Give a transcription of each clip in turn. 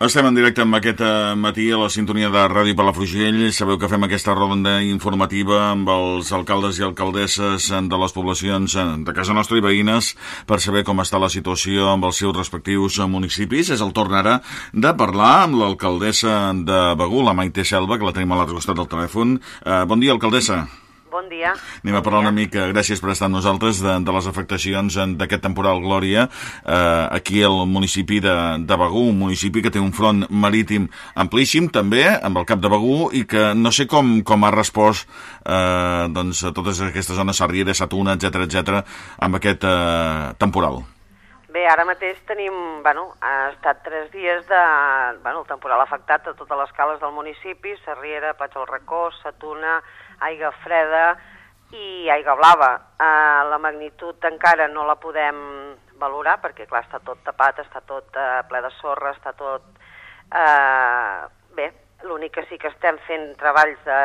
Estem en directe amb aquest eh, matí a la sintonia de Ràdio Palafrugell. Sabeu que fem aquesta ronda informativa amb els alcaldes i alcaldesses de les poblacions eh, de casa nostra i veïnes per saber com està la situació amb els seus respectius municipis. És el torn ara de parlar amb l'alcaldessa de Begú, la Maite Selva, que la tenim a l'altre costat del telèfon. Eh, bon dia, alcaldessa. Bon dia. Anem a parlar una mica, gràcies per estar amb nosaltres, de, de les afectacions d'aquest temporal Glòria, eh, aquí al municipi de, de Begú, un municipi que té un front marítim amplíssim, també, amb el cap de Begú, i que no sé com, com ha respost eh, doncs, a totes aquestes zones, Sarriera, Satuna, etc etc amb aquest eh, temporal. Bé, ara mateix tenim, bueno, ha estat tres dies de, bueno, el temporal afectat a totes les cales del municipi, Sarriera, Paig al Racó, Satuna, Aiga Freda i Aiga Blava. Uh, la magnitud encara no la podem valorar perquè, clar, està tot tapat, està tot uh, ple de sorra, està tot... Uh, bé, l'únic que sí que estem fent treballs de...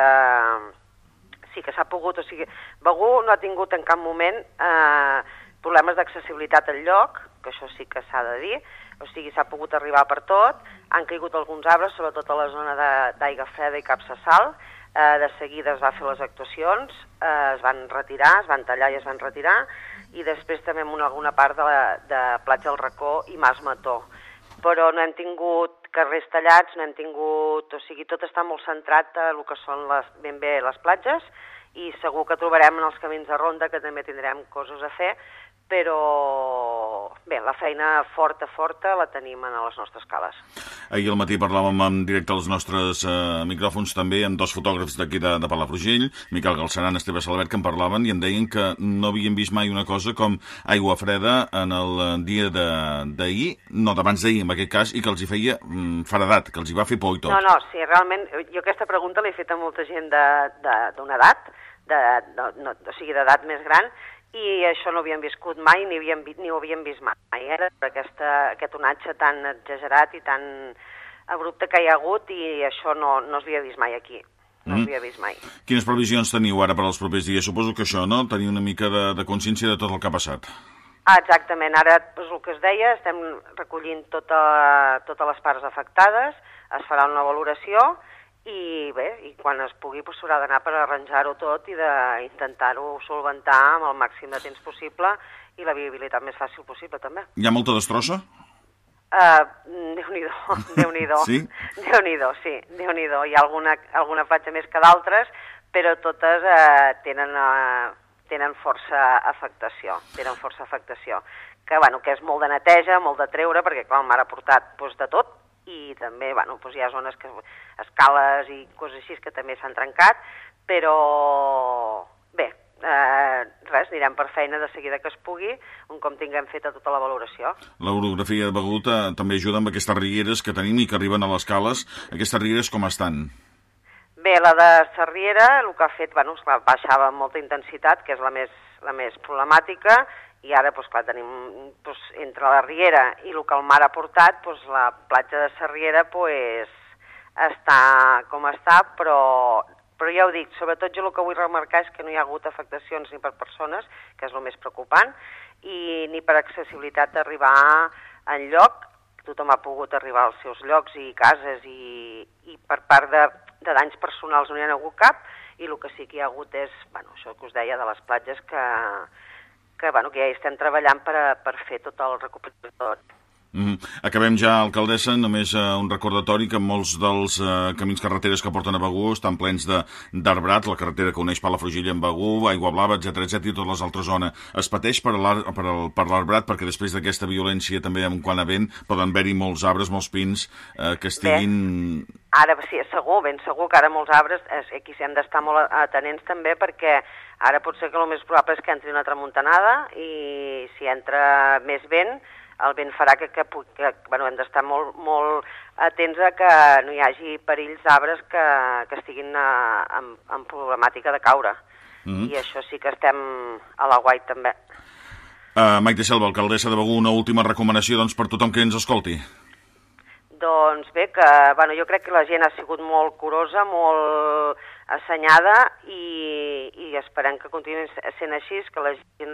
Sí que s'ha pogut, o sigui, Begú no ha tingut en cap moment eh, problemes d'accessibilitat al lloc, que això sí que s'ha de dir, o sigui, s'ha pogut arribar per tot, han caigut alguns arbres, sobretot a la zona d'Aiga Freda i Capsa Sal, eh, de seguida es va fer les actuacions, eh, es van retirar, es van tallar i es van retirar, i després també en una, alguna part de, la, de Platja del Racó i Mas Mató. Però no hem tingut carrers tallats, no hem tingut... O sigui, tot està molt centrat a el que són les, ben bé les platges, i segur que trobarem en els camins de ronda que també tindrem coses a fer, però bé, la feina forta, forta la tenim en les nostres cales. Ahir al matí parlàvem en directe als nostres eh, micròfons també amb dos fotògrafs d'aquí de, de Palafrugell, Miquel Galceran, Esteve Salabert, que en parlaven i em deien que no havien vist mai una cosa com aigua freda en el dia d'ahir, no d'abans d'ahir en aquest cas, i que els hi feia mm, faredat, que els hi va fer por i tot. No, no, sí, realment, jo aquesta pregunta l'he fet a molta gent d'una edat, de, de, no, o sigui, d'edat més gran, i això no ho havíem viscut mai ni, havíem, ni ho havíem vist mai. Era aquesta, aquest onatge tan exagerat i tan abrupte que hi ha hagut i això no, no es havia vist mai aquí. No mm. havia vist mai. Quines previsions teniu ara per als propers dies? Suposo que això, no? Tenir una mica de, de consciència de tot el que ha passat. Ah, exactament. Ara, doncs, el que es deia, estem recollint tota, totes les parts afectades, es farà una valoració i bé, i quan es pugui pues, s'haurà d'anar per arranjar-ho tot i d'intentar-ho solventar amb el màxim de temps possible i la viabilitat més fàcil possible també. Hi ha molta destrossa? Uh, Déu-n'hi-do, déu nhi déu sí? Déu-n'hi-do, sí, déu nhi Hi ha alguna, alguna platja més que d'altres, però totes uh, tenen, uh, tenen força afectació, tenen força afectació, que, bueno, que és molt de neteja, molt de treure, perquè clar, el mar ha portat doncs, de tot, i també bueno, doncs hi ha zones que escales i coses així que també s'han trencat, però bé, eh, res, anirem per feina de seguida que es pugui, un com tinguem feta tota la valoració. L'orografia de Begut eh, també ajuda amb aquestes rieres que tenim i que arriben a les cales. Aquestes rieres com estan? Bé, la de Sarriera, el que ha fet, bueno, esclar, baixava amb molta intensitat, que és la més, la més problemàtica, i ara, doncs, clar, tenim doncs, entre la Riera i el que el mar ha portat, doncs, la platja de Sarriera doncs, està com està, però, però ja ho dic, sobretot jo el que vull remarcar és que no hi ha hagut afectacions ni per persones, que és el més preocupant, i ni per accessibilitat d'arribar en lloc, tothom ha pogut arribar als seus llocs i cases i, i per part de, de danys personals no hi ha hagut cap, i el que sí que hi ha hagut és, bueno, això que us deia de les platges que, que, bueno, que ja estem treballant per, a, per fer tot el recuperatori. Mm. Acabem ja, alcaldessa, només uh, un recordatori que molts dels uh, camins carreteres que porten a Begú estan plens d'arbrat, la carretera que uneix Palafrugell amb Begú, Aigua Blava, etc etc i totes les altres zones. Es pateix per l'arbrat per perquè després d'aquesta violència també en quant a vent poden haver-hi molts arbres, molts pins uh, que estiguin... Bé, ara sí, segur, ben segur que ara molts arbres, eh, aquí hem d'estar molt atenents també perquè Ara potser que el més probable és que entri una tramuntanada i si entra més vent, el vent farà que, que, que bueno, hem d'estar molt, molt atents a que no hi hagi perills d'arbres que, que estiguin a, amb, amb problemàtica de caure. Mm -hmm. I això sí que estem a la guai també. Uh, Maite Selva, alcaldessa de Begú, una última recomanació doncs, per tothom que ens escolti. Doncs bé, que bueno, jo crec que la gent ha sigut molt curosa, molt assenyada i, i esperem que continuï sent així, que la gent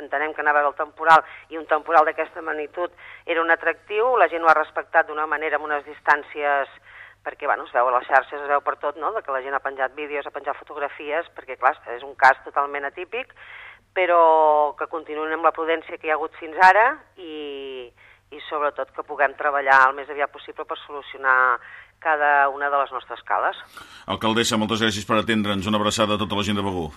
entenem que anava el temporal i un temporal d'aquesta magnitud era un atractiu, la gent ho ha respectat d'una manera amb unes distàncies perquè bueno, es veu a les xarxes, es veu per tot, no? de que la gent ha penjat vídeos, ha penjat fotografies, perquè clar, és un cas totalment atípic, però que continuïn amb la prudència que hi ha hagut fins ara i sobretot que puguem treballar el més aviat possible per solucionar cada una de les nostres cales. Alcaldessa, moltes gràcies per atendre'ns. Una abraçada a tota la gent de Begú.